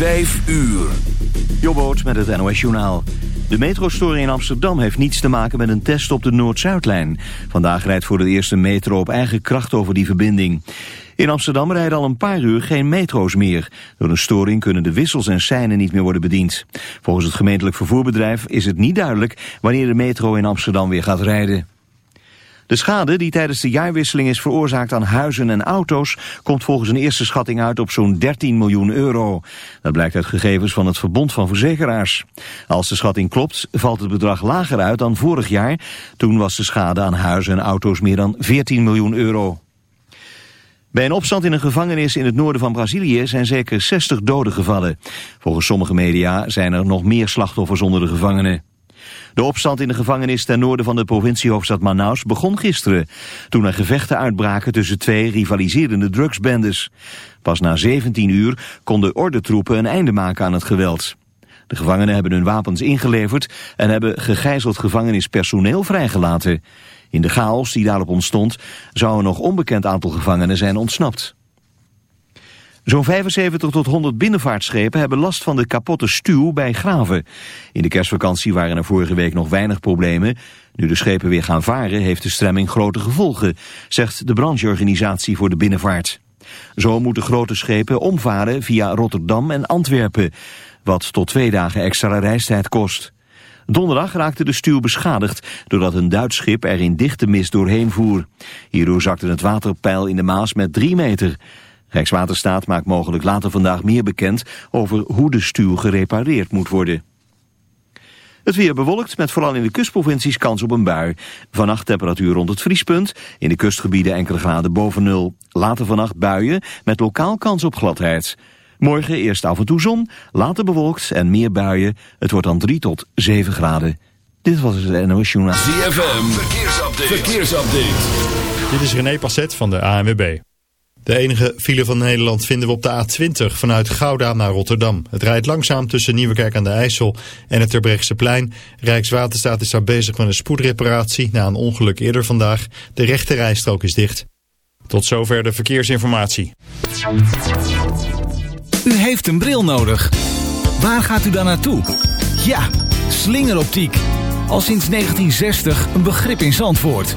Vijf uur. Jobboot met het NOS Journaal. De metrostoring in Amsterdam heeft niets te maken met een test op de Noord-Zuidlijn. Vandaag rijdt voor de eerste metro op eigen kracht over die verbinding. In Amsterdam rijden al een paar uur geen metro's meer. Door een storing kunnen de wissels en seinen niet meer worden bediend. Volgens het gemeentelijk vervoerbedrijf is het niet duidelijk wanneer de metro in Amsterdam weer gaat rijden. De schade die tijdens de jaarwisseling is veroorzaakt aan huizen en auto's... komt volgens een eerste schatting uit op zo'n 13 miljoen euro. Dat blijkt uit gegevens van het Verbond van Verzekeraars. Als de schatting klopt, valt het bedrag lager uit dan vorig jaar. Toen was de schade aan huizen en auto's meer dan 14 miljoen euro. Bij een opstand in een gevangenis in het noorden van Brazilië zijn zeker 60 doden gevallen. Volgens sommige media zijn er nog meer slachtoffers onder de gevangenen. De opstand in de gevangenis ten noorden van de provinciehoofdstad Manaus begon gisteren, toen er gevechten uitbraken tussen twee rivaliserende drugsbendes. Pas na 17 uur konden ordentroepen een einde maken aan het geweld. De gevangenen hebben hun wapens ingeleverd en hebben gegijzeld gevangenispersoneel vrijgelaten. In de chaos die daarop ontstond zou een nog onbekend aantal gevangenen zijn ontsnapt. Zo'n 75 tot 100 binnenvaartschepen hebben last van de kapotte stuw bij Graven. In de kerstvakantie waren er vorige week nog weinig problemen. Nu de schepen weer gaan varen heeft de stremming grote gevolgen, zegt de brancheorganisatie voor de binnenvaart. Zo moeten grote schepen omvaren via Rotterdam en Antwerpen, wat tot twee dagen extra reistijd kost. Donderdag raakte de stuw beschadigd doordat een Duits schip er in dichte mist doorheen voer. Hierdoor zakte het waterpeil in de Maas met drie meter. Rijkswaterstaat maakt mogelijk later vandaag meer bekend over hoe de stuw gerepareerd moet worden. Het weer bewolkt met vooral in de kustprovincies kans op een bui. Vannacht temperatuur rond het vriespunt. In de kustgebieden enkele graden boven nul. Later vannacht buien met lokaal kans op gladheid. Morgen eerst af en toe zon, later bewolkt en meer buien. Het wordt dan 3 tot 7 graden. Dit was het NOS Journaal. ZFM, verkeersupdate. verkeersupdate. Dit is René Passet van de ANWB. De enige file van Nederland vinden we op de A20 vanuit Gouda naar Rotterdam. Het rijdt langzaam tussen Nieuwekerk aan de IJssel en het Terbrechtseplein. Rijkswaterstaat is daar bezig met een spoedreparatie na een ongeluk eerder vandaag. De rechte rijstrook is dicht. Tot zover de verkeersinformatie. U heeft een bril nodig. Waar gaat u dan naartoe? Ja, slingeroptiek. Al sinds 1960 een begrip in Zandvoort.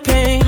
pain.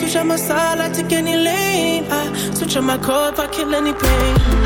Switch out my side, I take any lane. I ah, switch out my code, if I kill any pain.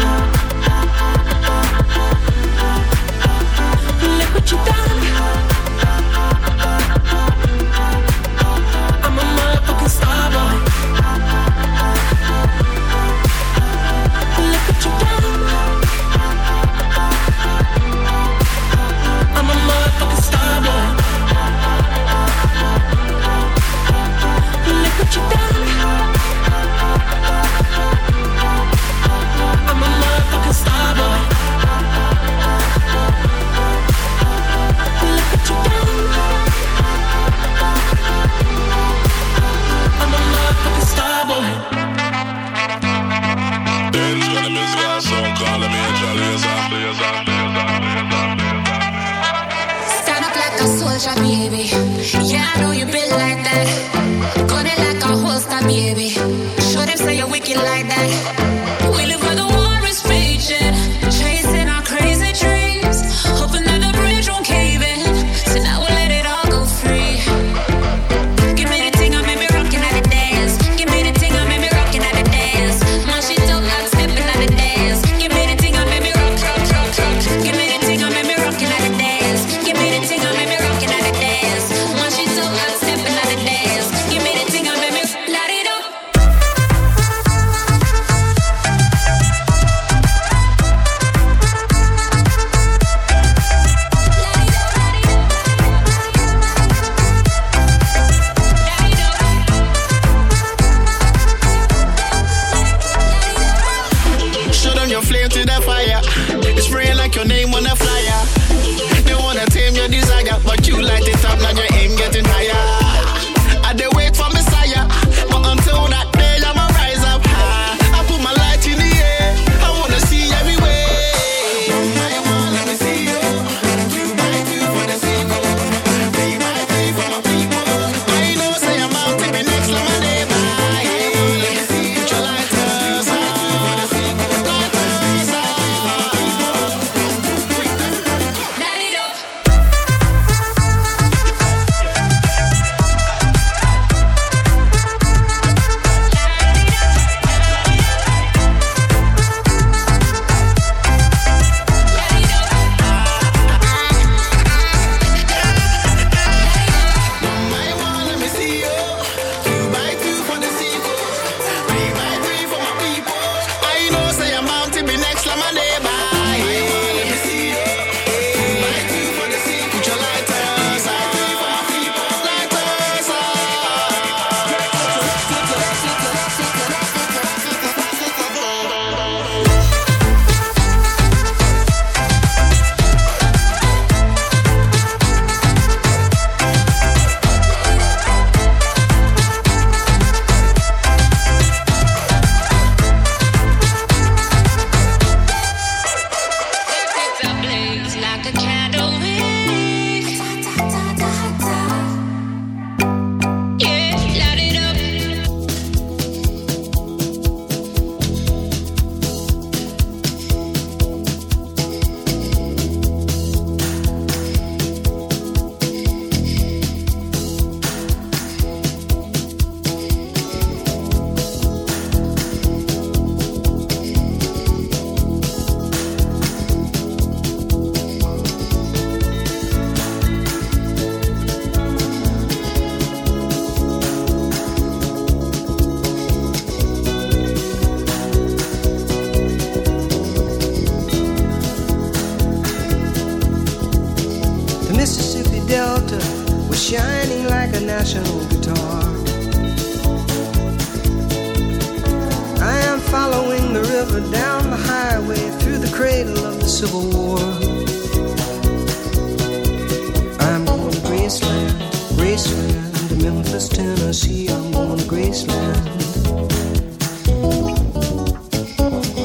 Memphis, Tennessee. I'm going to Graceland.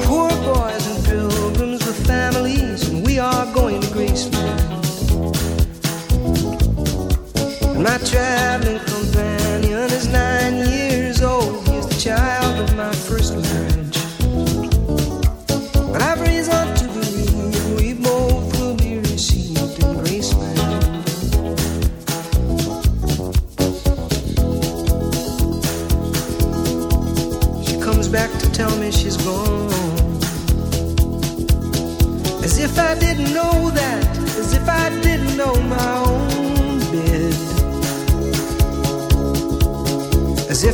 Poor boys and pilgrims with families, and we are going to Graceland. And my traveling